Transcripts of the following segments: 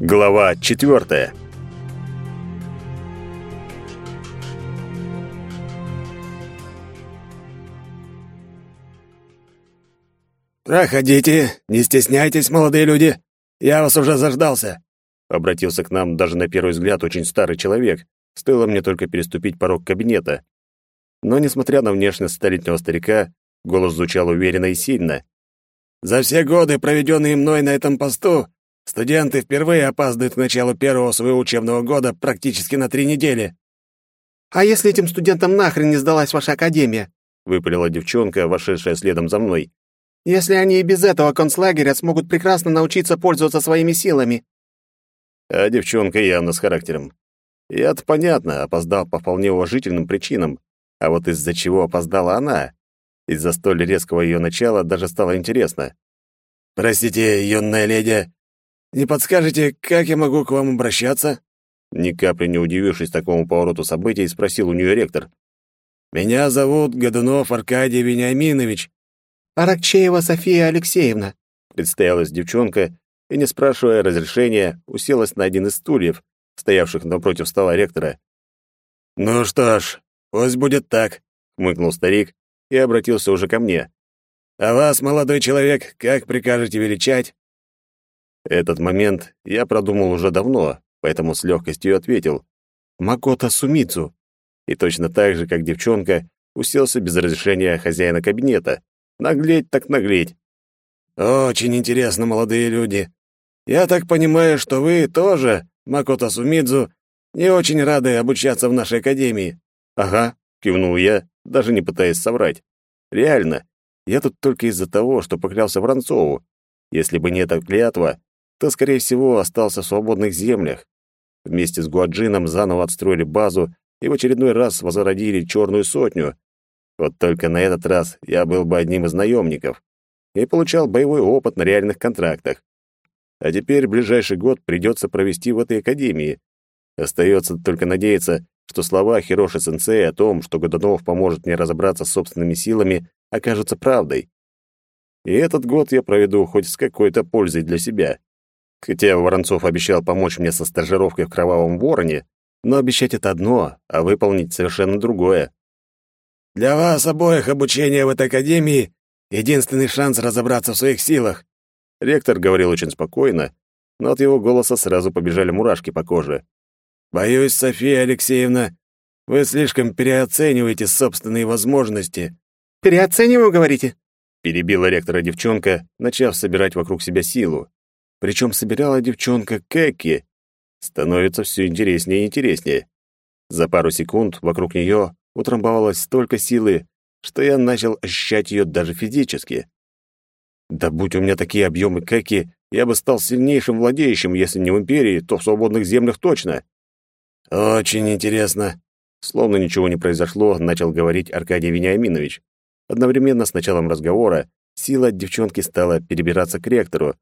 Глава четвертая. «Проходите, не стесняйтесь, молодые люди. Я вас уже заждался», — обратился к нам даже на первый взгляд очень старый человек. Стоило мне только переступить порог кабинета. Но, несмотря на внешность столетнего старика, голос звучал уверенно и сильно. «За все годы, проведенные мной на этом посту, студенты впервые опаздывают к началу первого своего учебного года практически на три недели». «А если этим студентам нахрен не сдалась ваша академия?» — выпалила девчонка, вошедшая следом за мной если они и без этого концлагеря смогут прекрасно научиться пользоваться своими силами. А девчонка явно с характером. И это понятно, опоздал по вполне уважительным причинам. А вот из-за чего опоздала она? Из-за столь резкого ее начала даже стало интересно. «Простите, юная леди, не подскажете, как я могу к вам обращаться?» Ни капли не удивившись такому повороту событий, спросил у нее ректор. «Меня зовут Годунов Аркадий Вениаминович. «Аракчеева София Алексеевна», — представилась девчонка и, не спрашивая разрешения, уселась на один из стульев, стоявших напротив стола ректора. «Ну что ж, пусть будет так», — хмыкнул старик и обратился уже ко мне. «А вас, молодой человек, как прикажете величать?» Этот момент я продумал уже давно, поэтому с легкостью ответил. «Макото Сумицу». И точно так же, как девчонка, уселся без разрешения хозяина кабинета. Наглеть так наглеть. Очень интересно, молодые люди. Я так понимаю, что вы тоже, Макото Сумидзу, не очень рады обучаться в нашей академии. Ага, кивнул я, даже не пытаясь соврать. Реально, я тут только из-за того, что поклялся Воронцову. Если бы не эта клятва, то, скорее всего, остался в свободных землях. Вместе с Гуаджином заново отстроили базу и в очередной раз возродили черную сотню, вот только на этот раз я был бы одним из наемников и получал боевой опыт на реальных контрактах. А теперь ближайший год придется провести в этой академии. Остается только надеяться, что слова Хироши-сенсей о том, что Годунов поможет мне разобраться с собственными силами, окажутся правдой. И этот год я проведу хоть с какой-то пользой для себя. Хотя Воронцов обещал помочь мне со стажировкой в Кровавом Вороне, но обещать это одно, а выполнить совершенно другое. Для вас обоих обучение в этой академии — единственный шанс разобраться в своих силах». Ректор говорил очень спокойно, но от его голоса сразу побежали мурашки по коже. «Боюсь, София Алексеевна, вы слишком переоцениваете собственные возможности». «Переоцениваю, говорите?» Перебила ректора девчонка, начав собирать вокруг себя силу. Причем собирала девчонка Кэки. Становится все интереснее и интереснее. За пару секунд вокруг нее утрамбовалось столько силы, что я начал ощущать ее даже физически. Да будь у меня такие объемы кэки, я бы стал сильнейшим владеющим, если не в империи, то в свободных землях точно. Очень интересно. Словно ничего не произошло, начал говорить Аркадий Вениаминович. Одновременно с началом разговора сила девчонки стала перебираться к ректору.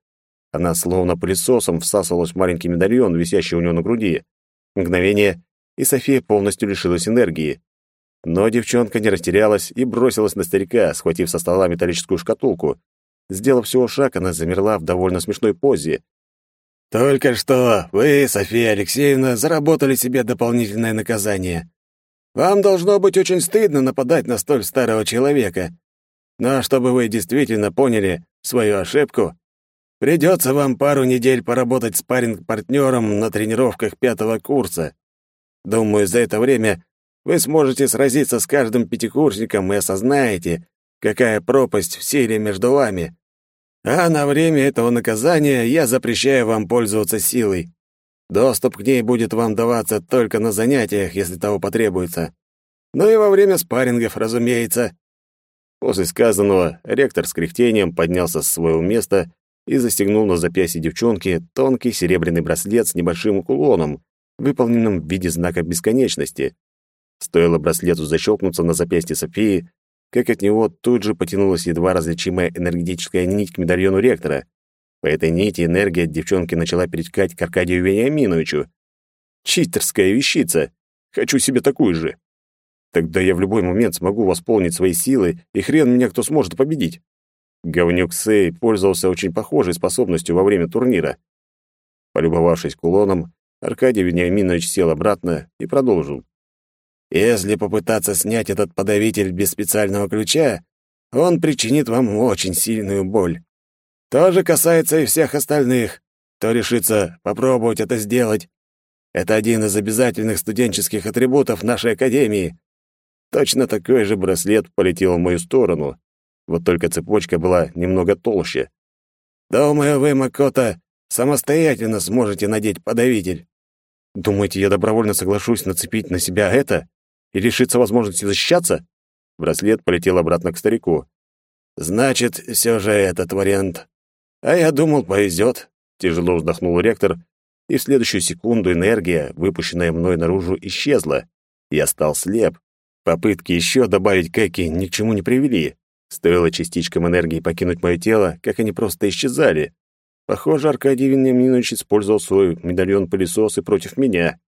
Она словно пылесосом всасывалась в маленький медальон, висящий у него на груди. Мгновение, и София полностью лишилась энергии. Но девчонка не растерялась и бросилась на старика, схватив со стола металлическую шкатулку. Сделав всего шаг, она замерла в довольно смешной позе. «Только что вы, София Алексеевна, заработали себе дополнительное наказание. Вам должно быть очень стыдно нападать на столь старого человека. Но чтобы вы действительно поняли свою ошибку, придется вам пару недель поработать с парень-партнером на тренировках пятого курса. Думаю, за это время вы сможете сразиться с каждым пятикурсником и осознаете, какая пропасть в силе между вами. А на время этого наказания я запрещаю вам пользоваться силой. Доступ к ней будет вам даваться только на занятиях, если того потребуется. Ну и во время спаррингов, разумеется». После сказанного ректор с кряхтением поднялся с своего места и застегнул на запястье девчонки тонкий серебряный браслет с небольшим кулоном, выполненным в виде знака бесконечности. Стоило браслету защелкнуться на запястье Софии, как от него тут же потянулась едва различимая энергетическая нить к медальону ректора. По этой нити энергия от девчонки начала перетекать к Аркадию Вениаминовичу. Читерская вещица! Хочу себе такую же. Тогда я в любой момент смогу восполнить свои силы, и хрен меня кто сможет победить. Говнюк Сэй пользовался очень похожей способностью во время турнира. Полюбовавшись кулоном, Аркадий Вениаминович сел обратно и продолжил. «Если попытаться снять этот подавитель без специального ключа, он причинит вам очень сильную боль. То же касается и всех остальных, кто решится попробовать это сделать. Это один из обязательных студенческих атрибутов нашей академии. Точно такой же браслет полетел в мою сторону. Вот только цепочка была немного толще. Думаю, вы, Макота, самостоятельно сможете надеть подавитель. Думаете, я добровольно соглашусь нацепить на себя это и лишиться возможности защищаться? Браслет полетел обратно к старику. Значит, все же этот вариант. А я думал, повезет. Тяжело вздохнул ректор, и в следующую секунду энергия, выпущенная мной наружу, исчезла. Я стал слеп. Попытки еще добавить кэки ни к чему не привели. Стоило частичкам энергии покинуть мое тело, как они просто исчезали. Похоже, Аркадий Вениаминович использовал свой медальон-пылесос и против меня.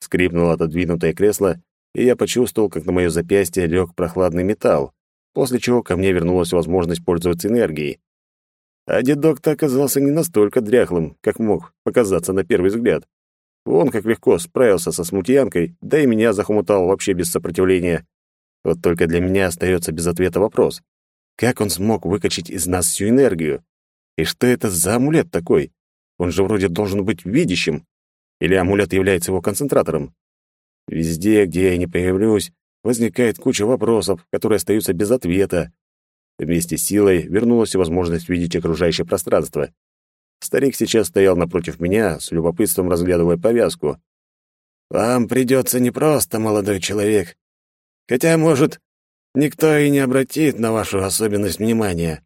Скрипнуло отодвинутое кресло, и я почувствовал, как на мое запястье лег прохладный металл, после чего ко мне вернулась возможность пользоваться энергией. А дедок-то оказался не настолько дряхлым, как мог показаться на первый взгляд. Он как легко справился со смутьянкой, да и меня захомутал вообще без сопротивления. Вот только для меня остается без ответа вопрос. Как он смог выкачать из нас всю энергию? И что это за амулет такой? Он же вроде должен быть видящим. Или амулет является его концентратором? Везде, где я не появлюсь, возникает куча вопросов, которые остаются без ответа. Вместе с силой вернулась и возможность видеть окружающее пространство. Старик сейчас стоял напротив меня, с любопытством разглядывая повязку. «Вам придется непросто, молодой человек. Хотя, может, никто и не обратит на вашу особенность внимания.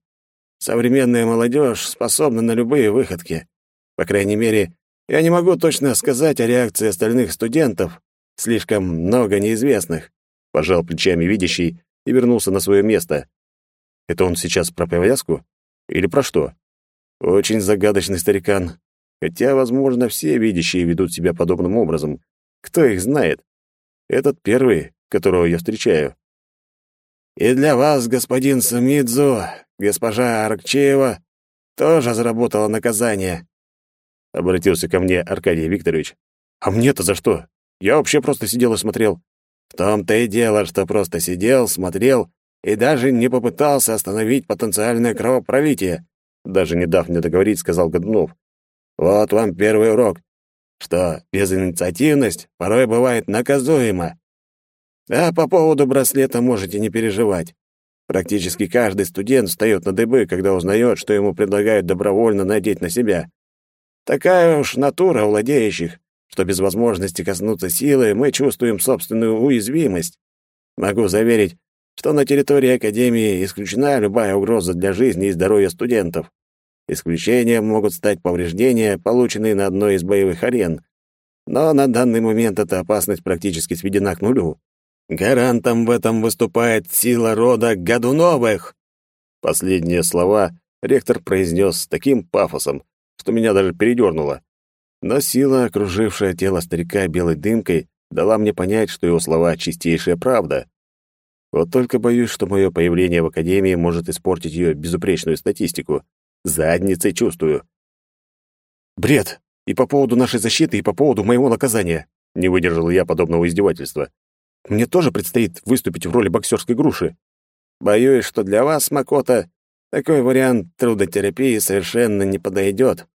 Современная молодежь способна на любые выходки. По крайней мере, я не могу точно сказать о реакции остальных студентов. Слишком много неизвестных. Пожал плечами видящий и вернулся на свое место. Это он сейчас про повязку? Или про что? Очень загадочный старикан. Хотя, возможно, все видящие ведут себя подобным образом. Кто их знает? Этот первый, которого я встречаю. И для вас, господин Сумидзу, госпожа Аркчеева, тоже заработала наказание. Обратился ко мне Аркадий Викторович. А мне-то за что? Я вообще просто сидел и смотрел. В том-то и дело, что просто сидел, смотрел и даже не попытался остановить потенциальное кровопролитие. Даже не дав мне договорить, сказал Годунов. Вот вам первый урок, что безинициативность порой бывает наказуема. А по поводу браслета можете не переживать. Практически каждый студент встает на дыбы, когда узнает, что ему предлагают добровольно надеть на себя. Такая уж натура владеющих, что без возможности коснуться силы мы чувствуем собственную уязвимость. Могу заверить, что на территории Академии исключена любая угроза для жизни и здоровья студентов. Исключением могут стать повреждения, полученные на одной из боевых арен. Но на данный момент эта опасность практически сведена к нулю. Гарантом в этом выступает сила рода Годуновых. Последние слова ректор произнес с таким пафосом, что меня даже передернуло. Но сила, окружившая тело старика белой дымкой, дала мне понять, что его слова — чистейшая правда. Вот только боюсь, что мое появление в Академии может испортить ее безупречную статистику. Задницей чувствую. Бред! И по поводу нашей защиты, и по поводу моего наказания. Не выдержал я подобного издевательства. Мне тоже предстоит выступить в роли боксерской груши. Боюсь, что для вас, Макота, такой вариант трудотерапии совершенно не подойдет.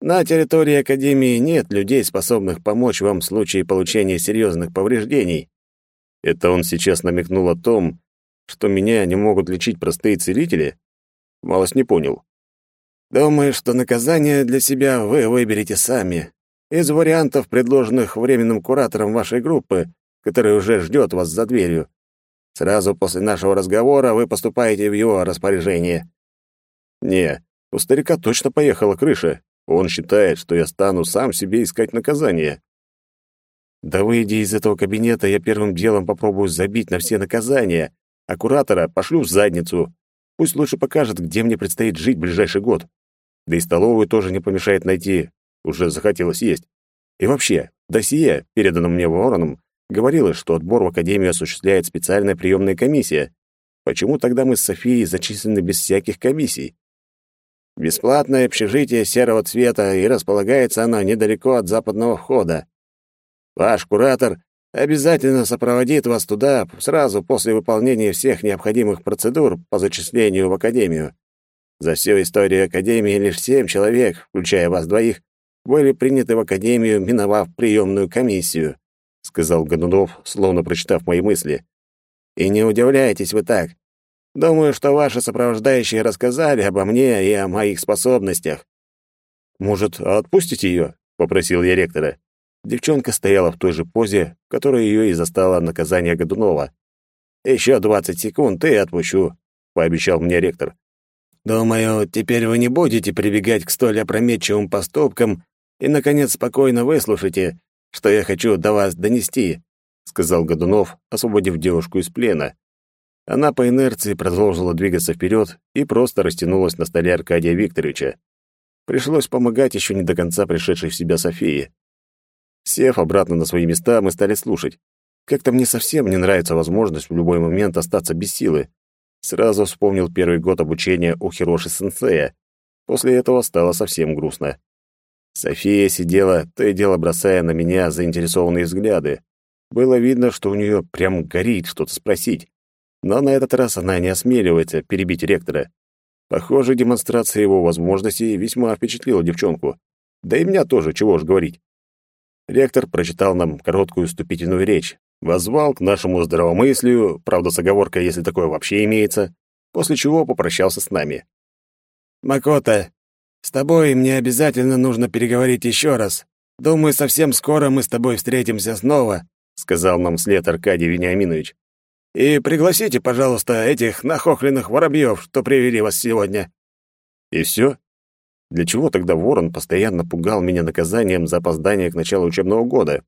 На территории Академии нет людей, способных помочь вам в случае получения серьезных повреждений. Это он сейчас намекнул о том, что меня не могут лечить простые целители? Малость не понял. Думаю, что наказание для себя вы выберете сами. Из вариантов, предложенных временным куратором вашей группы, который уже ждет вас за дверью. Сразу после нашего разговора вы поступаете в его распоряжение». «Не, у старика точно поехала крыша. Он считает, что я стану сам себе искать наказание». «Да выйдя из этого кабинета, я первым делом попробую забить на все наказания, а куратора пошлю в задницу. Пусть лучше покажет, где мне предстоит жить в ближайший год. Да и столовую тоже не помешает найти. Уже захотелось есть. И вообще, досье, переданное мне вороном, Говорилось, что отбор в академию осуществляет специальная приемная комиссия. Почему тогда мы с Софией зачислены без всяких комиссий? Бесплатное общежитие серого цвета, и располагается оно недалеко от западного входа. Ваш куратор обязательно сопроводит вас туда сразу после выполнения всех необходимых процедур по зачислению в академию. За всю историю академии лишь семь человек, включая вас двоих, были приняты в академию, миновав приемную комиссию, сказал Годунов, словно прочитав мои мысли. И не удивляйтесь вы так. Думаю, что ваши сопровождающие рассказали обо мне и о моих способностях. Может, отпустите ее? попросил я ректора. Девчонка стояла в той же позе, в которой ее и застало наказание Годунова. «Еще двадцать секунд и отпущу», — пообещал мне ректор. «Думаю, теперь вы не будете прибегать к столь опрометчивым поступкам и, наконец, спокойно выслушайте, что я хочу до вас донести», — сказал Годунов, освободив девушку из плена. Она по инерции продолжила двигаться вперед и просто растянулась на столе Аркадия Викторовича. Пришлось помогать еще не до конца пришедшей в себя Софии. Сев обратно на свои места, мы стали слушать. Как-то мне совсем не нравится возможность в любой момент остаться без силы. Сразу вспомнил первый год обучения у Хироши-сенсея. После этого стало совсем грустно. София сидела, то и дело бросая на меня заинтересованные взгляды. Было видно, что у нее прям горит что-то спросить. Но на этот раз она не осмеливается перебить ректора. Похоже, демонстрация его возможностей весьма впечатлила девчонку. Да и меня тоже, чего уж говорить. Ректор прочитал нам короткую вступительную речь, воззвал к нашему здравомыслию, правда, с оговоркой, если такое вообще имеется, после чего попрощался с нами. «Макота, с тобой мне обязательно нужно переговорить еще раз. Думаю, совсем скоро мы с тобой встретимся снова», сказал нам след Аркадий Вениаминович. «И пригласите, пожалуйста, этих нахохленных воробьев, что привели вас сегодня». «И все? Для чего тогда Ворон постоянно пугал меня наказанием за опоздание к началу учебного года?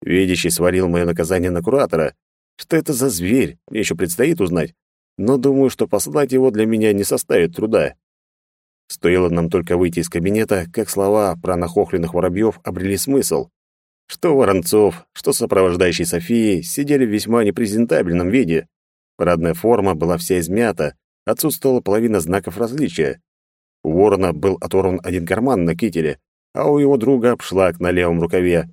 Видящий свалил мое наказание на куратора. Что это за зверь, мне еще предстоит узнать. Но думаю, что послать его для меня не составит труда. Стоило нам только выйти из кабинета, как слова про нахохленных воробьев обрели смысл. Что Воронцов, что сопровождающий Софии сидели в весьма непрезентабельном виде. Парадная форма была вся измята, отсутствовала половина знаков различия. У ворона был оторван один карман на кителе, а у его друга обшлаг на левом рукаве.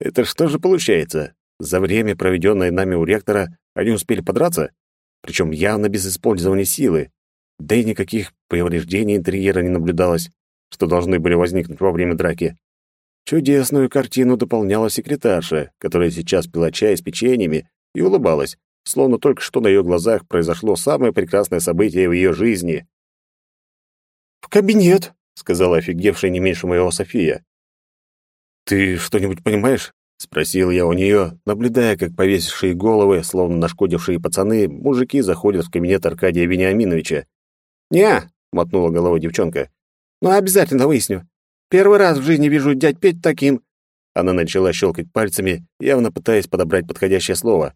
Это что же получается? За время, проведенное нами у ректора, они успели подраться? Причем явно без использования силы. Да и никаких повреждений интерьера не наблюдалось, что должны были возникнуть во время драки. Чудесную картину дополняла секретарша, которая сейчас пила чай с печеньями и улыбалась, словно только что на ее глазах произошло самое прекрасное событие в ее жизни. «В кабинет», — сказала офигевшая не меньше моего София. «Ты что-нибудь понимаешь?» — спросил я у нее, наблюдая, как повесившие головы, словно нашкодившие пацаны, мужики заходят в кабинет Аркадия Вениаминовича. «Не», — мотнула головой девчонка, — «но обязательно выясню. Первый раз в жизни вижу дядь Петь таким». Она начала щелкать пальцами, явно пытаясь подобрать подходящее слово.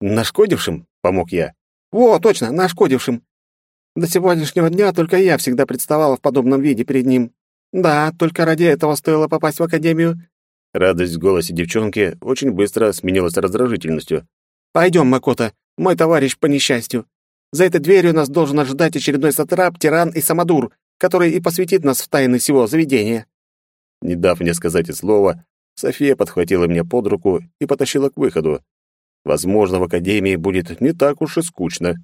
«Нашкодившим?» — помог я. «Во, точно, нашкодившим. До сегодняшнего дня только я всегда представала в подобном виде перед ним. Да, только ради этого стоило попасть в академию». Радость в голосе девчонки очень быстро сменилась раздражительностью. «Пойдем, Макота, мой товарищ по несчастью. За этой дверью нас должен ожидать очередной сатрап, тиран и самодур, который и посвятит нас в тайны всего заведения». Не дав мне сказать и слова, София подхватила меня под руку и потащила к выходу. Возможно, в академии будет не так уж и скучно.